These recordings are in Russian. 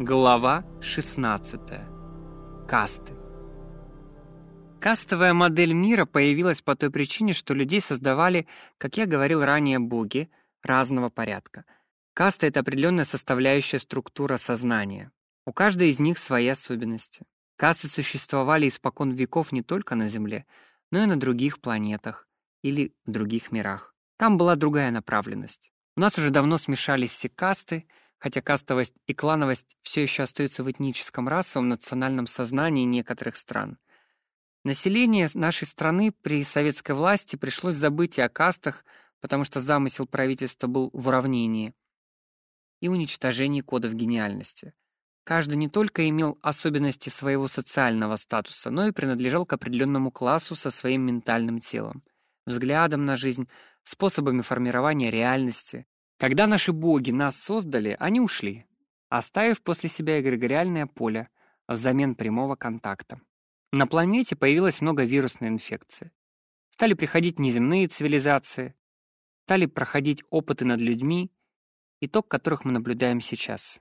Глава 16. Касты. Кастовая модель мира появилась по той причине, что людей создавали, как я говорил ранее, боги разного порядка. Каста — это определенная составляющая структура сознания. У каждой из них свои особенности. Касты существовали испокон веков не только на Земле, но и на других планетах или в других мирах. Там была другая направленность. У нас уже давно смешались все касты — хотя кастовость и клановость все еще остаются в этническом расовом национальном сознании некоторых стран. Население нашей страны при советской власти пришлось забыть и о кастах, потому что замысел правительства был в уравнении и уничтожении кодов гениальности. Каждый не только имел особенности своего социального статуса, но и принадлежал к определенному классу со своим ментальным телом, взглядом на жизнь, способами формирования реальности, когда наши боги нас создали, они ушли, оставив после себя эгрегориальное поле взамен прямого контакта. На планете появилось много вирусной инфекции. Стали приходить неземные цивилизации, стали проходить опыты над людьми, итог которых мы наблюдаем сейчас.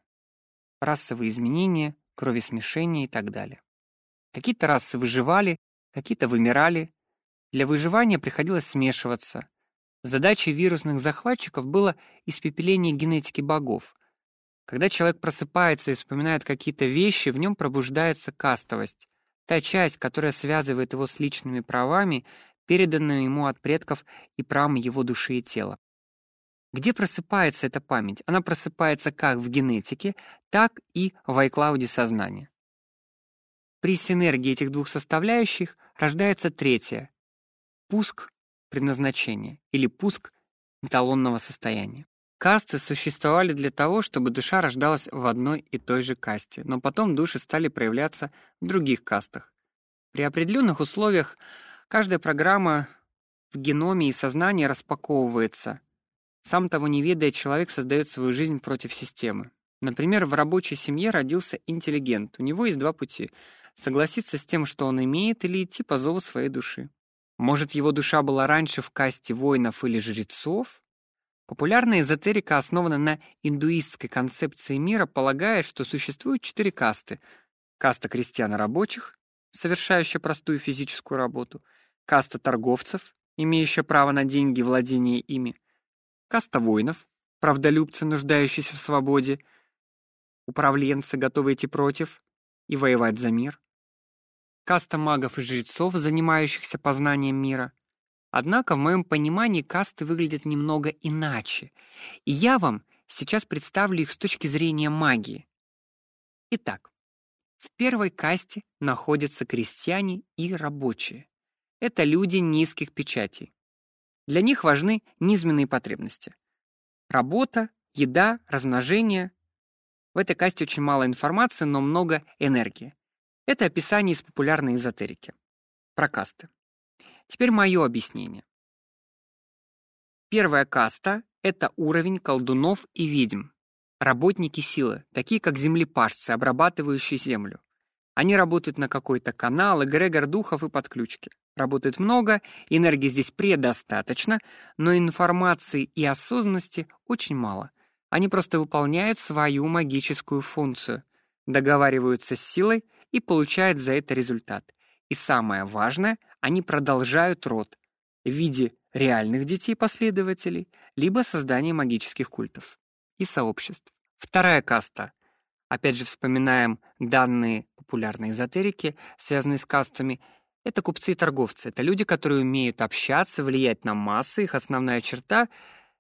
Расовые изменения, кровесмешение и так далее. Какие-то расы выживали, какие-то вымирали. Для выживания приходилось смешиваться, Задачей вирусных захватчиков было испепеление генетики богов. Когда человек просыпается и вспоминает какие-то вещи, в нем пробуждается кастовость, та часть, которая связывает его с личными правами, переданными ему от предков и правами его души и тела. Где просыпается эта память? Она просыпается как в генетике, так и в iCloud сознания. При синергии этих двух составляющих рождается третья — пуск предназначения или пуск эталонного состояния. Касты существовали для того, чтобы душа рождалась в одной и той же касте, но потом души стали проявляться в других кастах. При определенных условиях каждая программа в геноме и сознании распаковывается. Сам того не ведая, человек создает свою жизнь против системы. Например, в рабочей семье родился интеллигент. У него есть два пути: согласиться с тем, что он имеет, или идти по зову своей души. Может, его душа была раньше в касте воинов или жрецов? Популярная эзотерика основана на индуистской концепции мира, полагая, что существуют четыре касты: каста крестьян-рабочих, совершающая простую физическую работу, каста торговцев, имеющая право на деньги и владение ими, каста воинов, правдолюбцы, нуждающиеся в свободе, управленцы, готовые идти против и воевать за мир, каста магов и жрецов, занимающихся познанием мира. Однако в моем понимании касты выглядят немного иначе, и я вам сейчас представлю их с точки зрения магии. Итак, в первой касте находятся крестьяне и рабочие. Это люди низких печатей. Для них важны низменные потребности. Работа, еда, размножение. В этой касте очень мало информации, но много энергии. Это описание из популярной эзотерики. Про касты. Теперь мое объяснение. Первая каста — это уровень колдунов и ведьм. Работники силы, такие как землепашцы, обрабатывающие землю. Они работают на какой-то канал, эгрегор духов и подключки. Работает много, энергии здесь предостаточно, но информации и осознанности очень мало. Они просто выполняют свою магическую функцию, договариваются с силой и получают за это результат. И самое важное, они продолжают род в виде реальных детей-последователей, либо создания магических культов и сообществ. Вторая каста. Опять же вспоминаем данные популярной эзотерики, связанные с кастами. Это купцы и торговцы. Это люди, которые умеют общаться, влиять на массы. Их основная черта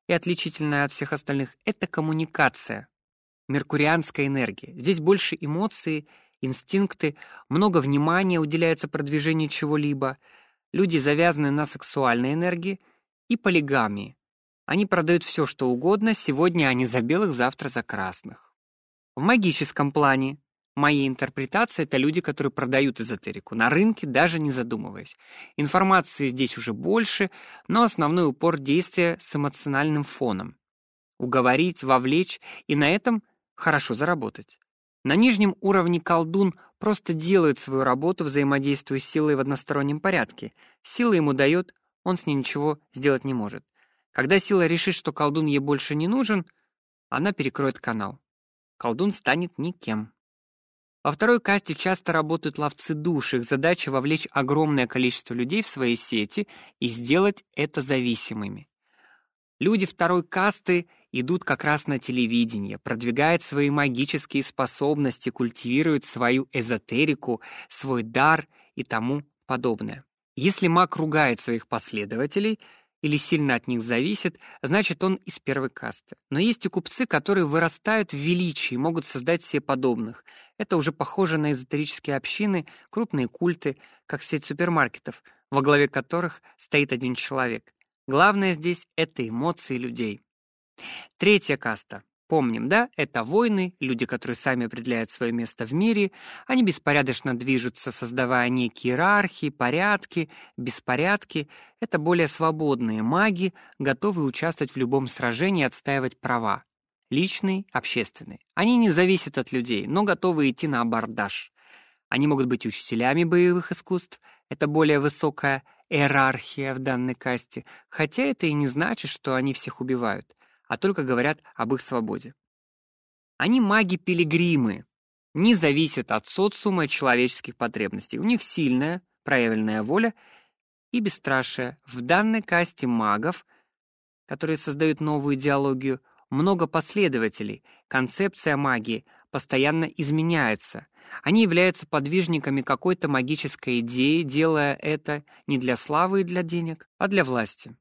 и отличительная от всех остальных это коммуникация, меркурианская энергия. Здесь больше эмоций инстинкты, много внимания уделяется продвижению чего-либо. Люди завязаны на сексуальной энергии и полигамии. Они продают все, что угодно, сегодня они за белых, завтра за красных. В магическом плане моей интерпретации это люди, которые продают эзотерику на рынке, даже не задумываясь. Информации здесь уже больше, но основной упор действия с эмоциональным фоном. Уговорить, вовлечь и на этом хорошо заработать. На нижнем уровне колдун просто делает свою работу, взаимодействуя с силой в одностороннем порядке. Сила ему дает, он с ней ничего сделать не может. Когда сила решит, что колдун ей больше не нужен, она перекроет канал. колдун станет никем. Во второй касте часто работают ловцы душ, их задача вовлечь огромное количество людей в свои сети и сделать это зависимыми. Люди второй касты идут как раз на телевидение, продвигают свои магические способности, культивируют свою эзотерику, свой дар и тому подобное. Если маг ругает своих последователей или сильно от них зависит, значит он из первой касты. Но есть и купцы, которые вырастают в величии, могут создать себе подобных. Это уже похоже на эзотерические общины, крупные культы, как сеть супермаркетов, во главе которых стоит один человек. Главное здесь это эмоции людей. Третья каста Помним, да, это воины, люди, которые сами определяют свое место в мире, они беспорядочно движутся, создавая некие иерархии, порядки, беспорядки. Это более свободные маги, готовые участвовать в любом сражении и отстаивать права. Личные, общественные. Они не зависят от людей, но готовы идти на абордаж. Они могут быть учителями боевых искусств, это более высокая иерархия в данной касте, хотя это и не значит, что они всех убивают а только говорят об их свободе. Они маги-пилигримы, не зависят от социума и человеческих потребностей. У них сильная, проявленная воля и бесстрашие. В данной касте магов, которые создают новую идеологию, много последователей. Концепция магии постоянно изменяется. Они являются подвижниками какой-то магической идеи, делая это не для славы и для денег, а для власти.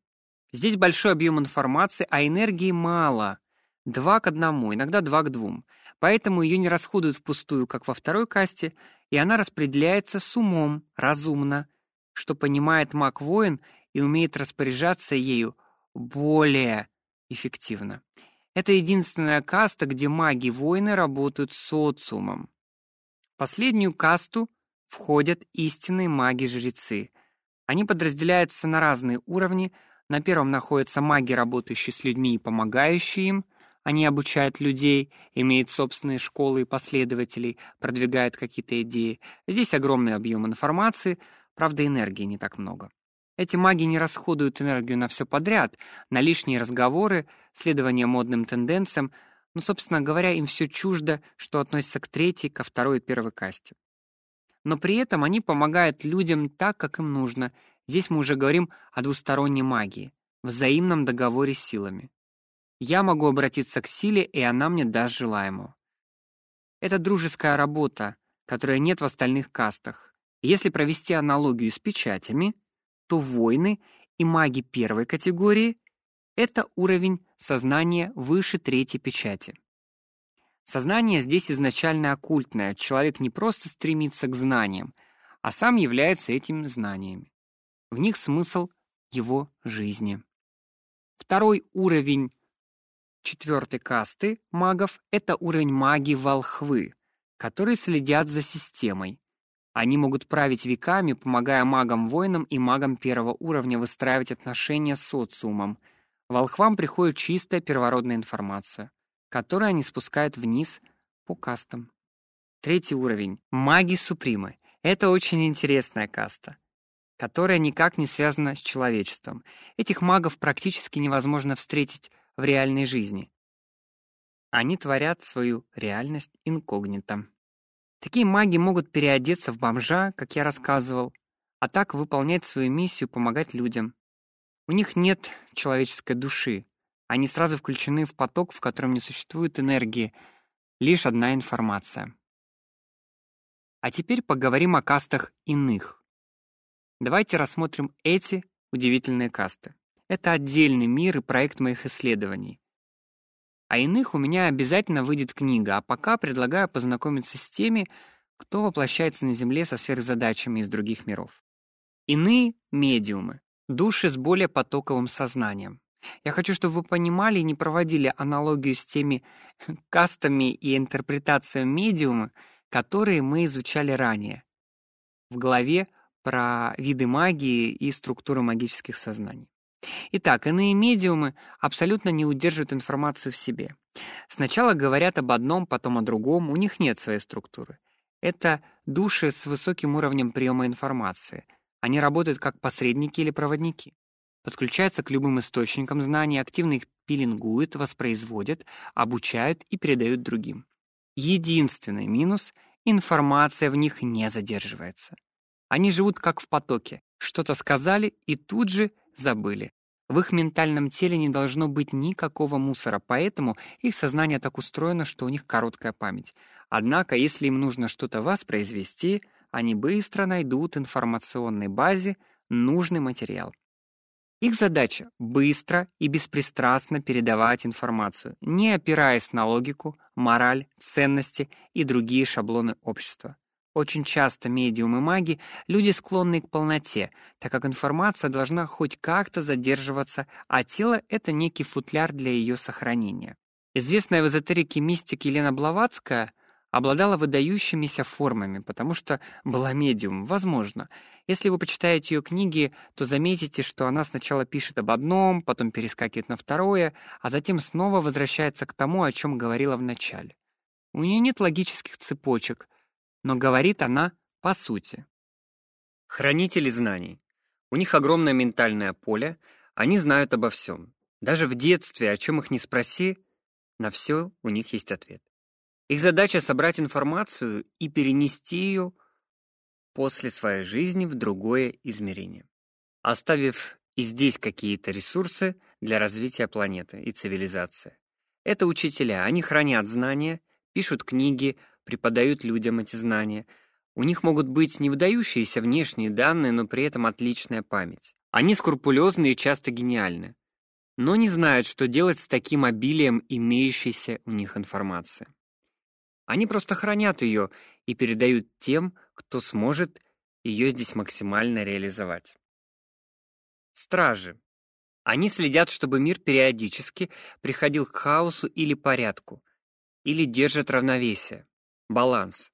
Здесь большой объем информации, а энергии мало. Два к одному, иногда два к двум. Поэтому ее не расходуют впустую, как во второй касте, и она распределяется с умом, разумно, что понимает маг-воин и умеет распоряжаться ею более эффективно. Это единственная каста, где маги-воины работают с социумом. В последнюю касту входят истинные маги-жрецы. Они подразделяются на разные уровни, на первом находятся маги, работающие с людьми и помогающие им. Они обучают людей, имеют собственные школы и последователей, продвигают какие-то идеи. Здесь огромный объем информации, правда, энергии не так много. Эти маги не расходуют энергию на все подряд, на лишние разговоры, следование модным тенденциям, но, собственно говоря, им все чуждо, что относится к третьей, ко второй и первой касте. Но при этом они помогают людям так, как им нужно, Здесь мы уже говорим о двусторонней магии, взаимном договоре с силами. Я могу обратиться к силе, и она мне даст желаемое. Это дружеская работа, которой нет в остальных кастах. Если провести аналогию с печатями, то воины и маги первой категории это уровень сознания выше третьей печати. Сознание здесь изначально оккультное. Человек не просто стремится к знаниям, а сам является этими знаниями. В них смысл его жизни. Второй уровень четвертой касты магов это уровень маги волхвы, которые следят за системой. Они могут править веками, помогая магам-воинам и магам первого уровня выстраивать отношения с социумом. Волхвам приходит чистая первородная информация, которую они спускают вниз по кастам. Третий уровень маги супримы. Это очень интересная каста которая никак не связана с человечеством. Этих магов практически невозможно встретить в реальной жизни. Они творят свою реальность инкогнито. Такие маги могут переодеться в бомжа, как я рассказывал, а так выполнять свою миссию помогать людям. У них нет человеческой души. Они сразу включены в поток, в котором не существует энергии, лишь одна информация. А теперь поговорим о кастах иных. Давайте рассмотрим эти удивительные касты. Это отдельный мир и проект моих исследований. А иных у меня обязательно выйдет книга, а пока предлагаю познакомиться с теми, кто воплощается на Земле со сверхзадачами из других миров. Иные — медиумы, души с более потоковым сознанием. Я хочу, чтобы вы понимали и не проводили аналогию с теми кастами и интерпретациями медиума, которые мы изучали ранее. В главе про виды магии и структуру магических сознаний. Итак, иные медиумы абсолютно не удерживают информацию в себе. Сначала говорят об одном, потом о другом, у них нет своей структуры. Это души с высоким уровнем приема информации. Они работают как посредники или проводники. Подключаются к любым источникам знаний, активно их пилингуют, воспроизводят, обучают и передают другим. Единственный минус — информация в них не задерживается. Они живут как в потоке. Что-то сказали и тут же забыли. В их ментальном теле не должно быть никакого мусора, поэтому их сознание так устроено, что у них короткая память. Однако, если им нужно что-то воспроизвести, они быстро найдут в информационной базе нужный материал. Их задача — быстро и беспристрастно передавать информацию, не опираясь на логику, мораль, ценности и другие шаблоны общества. Очень часто медиумы маги — люди, склонные к полноте, так как информация должна хоть как-то задерживаться, а тело — это некий футляр для ее сохранения. Известная в эзотерике мистик Елена Блаватская обладала выдающимися формами, потому что была медиум, возможно. Если вы почитаете ее книги, то заметите, что она сначала пишет об одном, потом перескакивает на второе, а затем снова возвращается к тому, о чем говорила в начале. У нее нет логических цепочек, но говорит она по сути. Хранители знаний. У них огромное ментальное поле, они знают обо всем. Даже в детстве, о чем их ни спроси, на все у них есть ответ. Их задача собрать информацию и перенести ее после своей жизни в другое измерение, оставив и здесь какие-то ресурсы для развития планеты и цивилизации. Это учителя, они хранят знания, пишут книги, преподают людям эти знания. У них могут быть не выдающиеся внешние данные, но при этом отличная память. Они скрупулезны и часто гениальны, но не знают, что делать с таким обилием имеющейся у них информации. Они просто хранят ее и передают тем, кто сможет ее здесь максимально реализовать. Стражи. Они следят, чтобы мир периодически приходил к хаосу или порядку, или держат равновесие, баланс.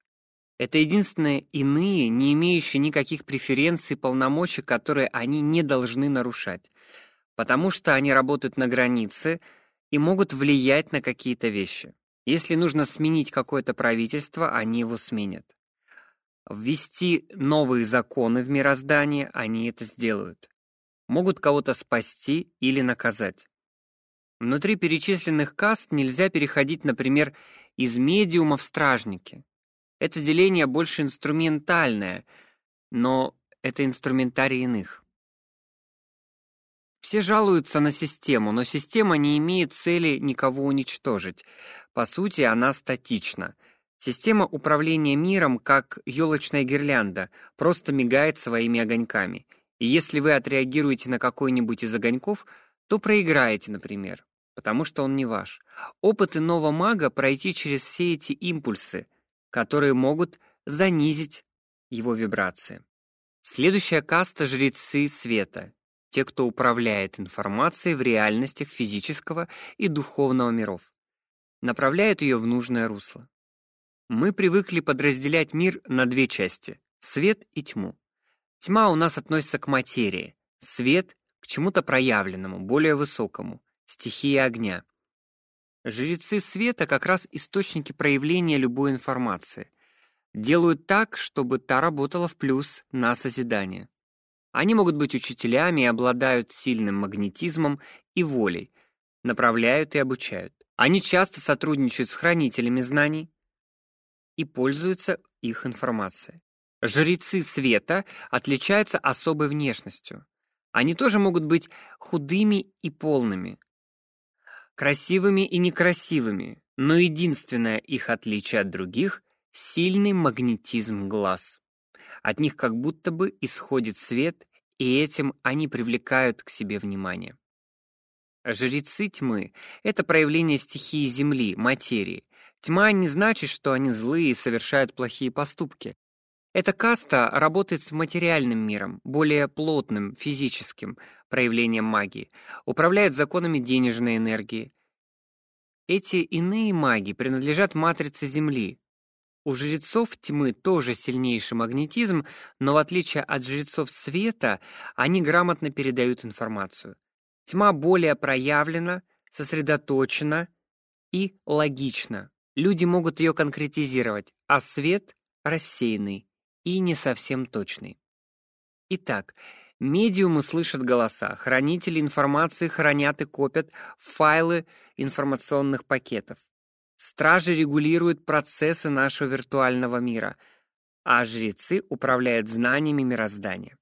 Это единственные иные, не имеющие никаких преференций полномочий, которые они не должны нарушать, потому что они работают на границе и могут влиять на какие-то вещи. Если нужно сменить какое-то правительство, они его сменят. Ввести новые законы в мироздание, они это сделают. Могут кого-то спасти или наказать. Внутри перечисленных каст нельзя переходить, например, из медиума в стражники. Это деление больше инструментальное, но это инструментарий иных. Все жалуются на систему, но система не имеет цели никого уничтожить. По сути, она статична. Система управления миром, как елочная гирлянда, просто мигает своими огоньками. И если вы отреагируете на какой-нибудь из огоньков, то проиграете, например, потому что он не ваш. Опыт иного мага пройти через все эти импульсы, которые могут занизить его вибрации. Следующая каста — жрецы света, те, кто управляет информацией в реальностях физического и духовного миров, направляют ее в нужное русло. Мы привыкли подразделять мир на две части — свет и тьму. Тьма у нас относится к материи, свет — к чему-то проявленному, более высокому, стихии огня. Жрецы света как раз источники проявления любой информации. Делают так, чтобы та работала в плюс на созидание. Они могут быть учителями и обладают сильным магнетизмом и волей, направляют и обучают. Они часто сотрудничают с хранителями знаний и пользуются их информацией. Жрецы света отличаются особой внешностью. Они тоже могут быть худыми и полными, красивыми и некрасивыми, но единственное их отличие от других — сильный магнетизм глаз. От них как будто бы исходит свет, и этим они привлекают к себе внимание. Жрецы тьмы — это проявление стихии Земли, материи. Тьма не значит, что они злые и совершают плохие поступки. Эта каста работает с материальным миром, более плотным, физическим проявлением магии, управляет законами денежной энергии. Эти иные маги принадлежат матрице Земли, у жрецов тьмы тоже сильнейший магнетизм, но в отличие от жрецов света, они грамотно передают информацию. Тьма более проявлена, сосредоточена и логична. Люди могут ее конкретизировать, а свет рассеянный и не совсем точный. Итак, медиумы слышат голоса, хранители информации хранят и копят файлы информационных пакетов. Стражи регулируют процессы нашего виртуального мира, а жрецы управляют знаниями мироздания.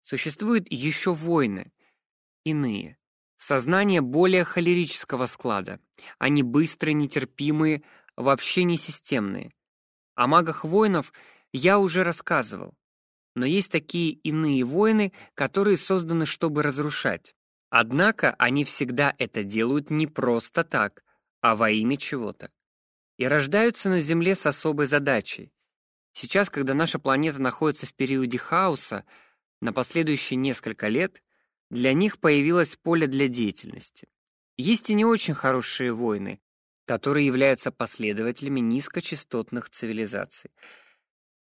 Существуют еще войны, иные. Сознание более холерического склада. Они быстрые, нетерпимые, вообще не системные. О магах воинов я уже рассказывал. Но есть такие иные воины, которые созданы, чтобы разрушать. Однако они всегда это делают не просто так, а во имя чего-то. И рождаются на Земле с особой задачей. Сейчас, когда наша планета находится в периоде хаоса, на последующие несколько лет для них появилось поле для деятельности. Есть и не очень хорошие воины, которые являются последователями низкочастотных цивилизаций.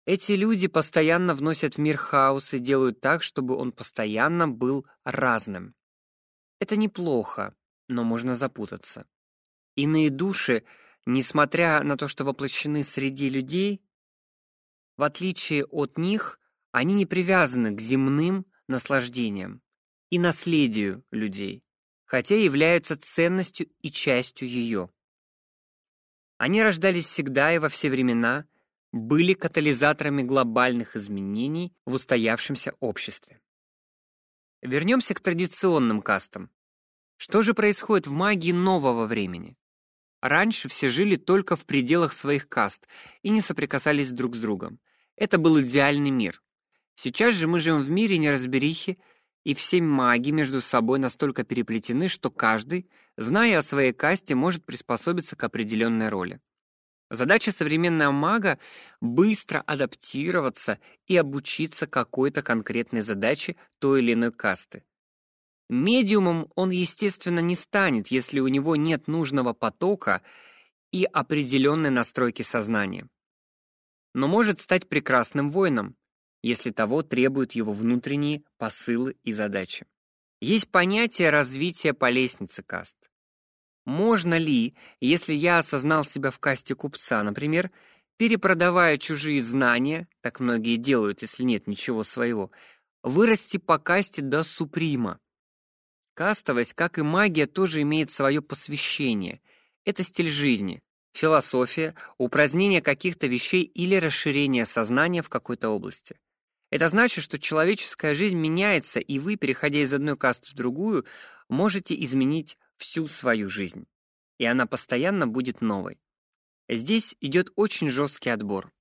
Эти люди постоянно вносят в мир хаос и делают так, чтобы он постоянно был разным. Это неплохо, но можно запутаться. Иные души, несмотря на то, что воплощены среди людей, в отличие от них, они не привязаны к земным наслаждениям и наследию людей, хотя являются ценностью и частью ее. Они рождались всегда и во все времена, были катализаторами глобальных изменений в устоявшемся обществе. Вернемся к традиционным кастам. Что же происходит в магии нового времени? Раньше все жили только в пределах своих каст и не соприкасались друг с другом. Это был идеальный мир. Сейчас же мы живем в мире неразберихи, и все маги между собой настолько переплетены, что каждый, зная о своей касте, может приспособиться к определенной роли. Задача современного мага быстро адаптироваться и обучиться какой-то конкретной задаче той или иной касты. Медиумом он, естественно, не станет, если у него нет нужного потока и определенной настройки сознания. Но может стать прекрасным воином, если того требуют его внутренние посылы и задачи. Есть понятие развития по лестнице каст. Можно ли, если я осознал себя в касте купца, например, перепродавая чужие знания, так многие делают, если нет ничего своего, вырасти по касте до суприма? Кастовость, как и магия, тоже имеет свое посвящение. Это стиль жизни, философия, упразднение каких-то вещей или расширение сознания в какой-то области. Это значит, что человеческая жизнь меняется, и вы, переходя из одной касты в другую, можете изменить всю свою жизнь. И она постоянно будет новой. Здесь идет очень жесткий отбор.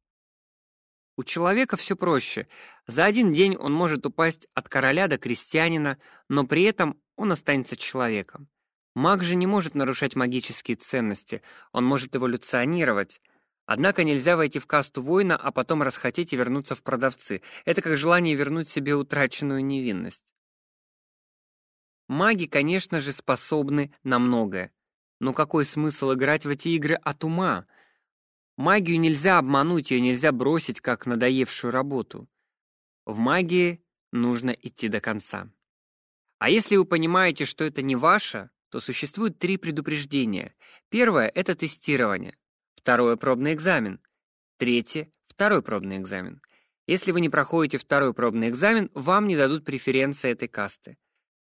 У человека все проще. За один день он может упасть от короля до крестьянина, но при этом он останется человеком. Маг же не может нарушать магические ценности, он может эволюционировать, Однако нельзя войти в касту воина, а потом расхотеть и вернуться в продавцы. Это как желание вернуть себе утраченную невинность. Маги, конечно же, способны на многое. Но какой смысл играть в эти игры от ума? Магию нельзя обмануть, ее нельзя бросить как надоевшую работу. В магии нужно идти до конца. А если вы понимаете, что это не ваше, то существует три предупреждения. Первое — это тестирование. Второе пробный экзамен. Третье второй пробный экзамен. Если вы не проходите второй пробный экзамен, вам не дадут преференции этой касты.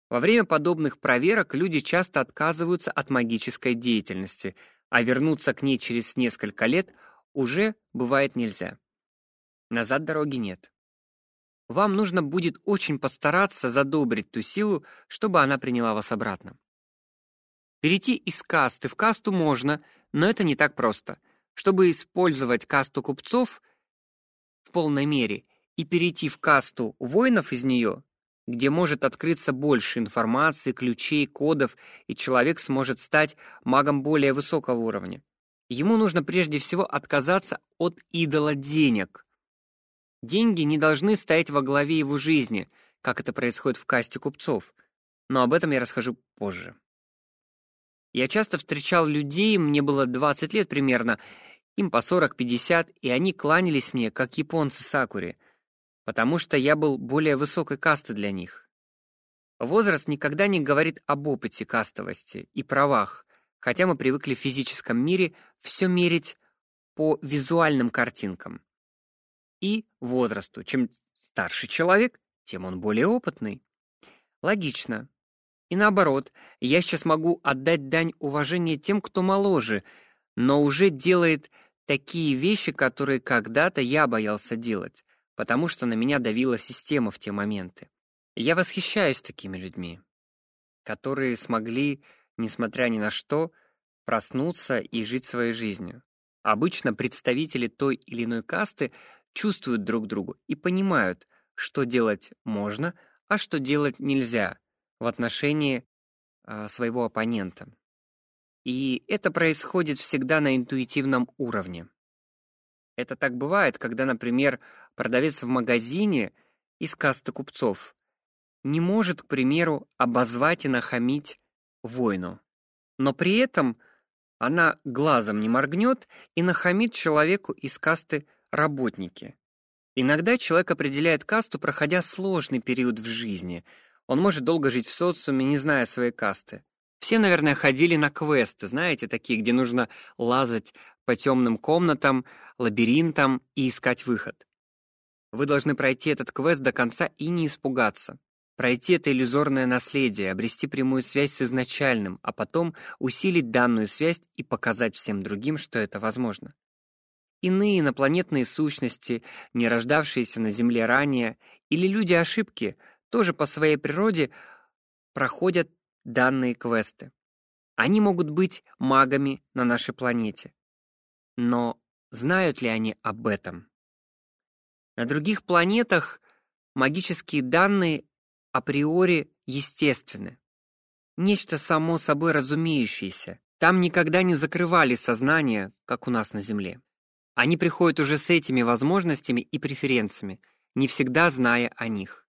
Во время подобных проверок люди часто отказываются от магической деятельности, а вернуться к ней через несколько лет уже бывает нельзя. Назад дороги нет. Вам нужно будет очень постараться задобрить ту силу, чтобы она приняла вас обратно. Перейти из касты в касту можно, но это не так просто. Чтобы использовать касту купцов в полной мере и перейти в касту воинов из нее, где может открыться больше информации, ключей, кодов, и человек сможет стать магом более высокого уровня. Ему нужно прежде всего отказаться от идола денег. Деньги не должны стоять во главе его жизни, как это происходит в касте купцов. Но об этом я расскажу позже. Я часто встречал людей, мне было 20 лет примерно, им по 40-50, и они кланялись мне, как японцы сакуре, потому что я был более высокой касты для них. Возраст никогда не говорит об опыте кастовости и правах, хотя мы привыкли в физическом мире все мерить по визуальным картинкам. И возрасту. Чем старше человек, тем он более опытный. Логично. И наоборот, я сейчас могу отдать дань уважения тем, кто моложе, но уже делает такие вещи, которые когда-то я боялся делать, потому что на меня давила система в те моменты. Я восхищаюсь такими людьми, которые смогли, несмотря ни на что, проснуться и жить своей жизнью. Обычно представители той или иной касты чувствуют друг друга и понимают, что делать можно, а что делать нельзя в отношении э, своего оппонента. И это происходит всегда на интуитивном уровне. Это так бывает, когда, например, продавец в магазине из касты купцов не может, к примеру, обозвать и нахамить воину. Но при этом она глазом не моргнет и нахамит человеку из касты работники. Иногда человек определяет касту, проходя сложный период в жизни. Он может долго жить в социуме, не зная своей касты. Все, наверное, ходили на квесты, знаете, такие, где нужно лазать по темным комнатам, лабиринтам и искать выход. Вы должны пройти этот квест до конца и не испугаться пройти это иллюзорное наследие, обрести прямую связь с изначальным, а потом усилить данную связь и показать всем другим, что это возможно. Иные инопланетные сущности, не рождавшиеся на Земле ранее, или люди-ошибки, тоже по своей природе проходят данные квесты. Они могут быть магами на нашей планете. Но знают ли они об этом? На других планетах магические данные априори естественны. Нечто само собой разумеющееся. Там никогда не закрывали сознание, как у нас на Земле. Они приходят уже с этими возможностями и преференциями, не всегда зная о них.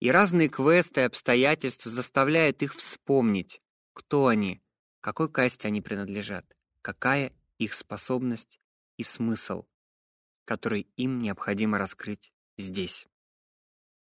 И разные квесты и обстоятельства заставляют их вспомнить, кто они, какой касте они принадлежат, какая их способность и смысл, который им необходимо раскрыть здесь.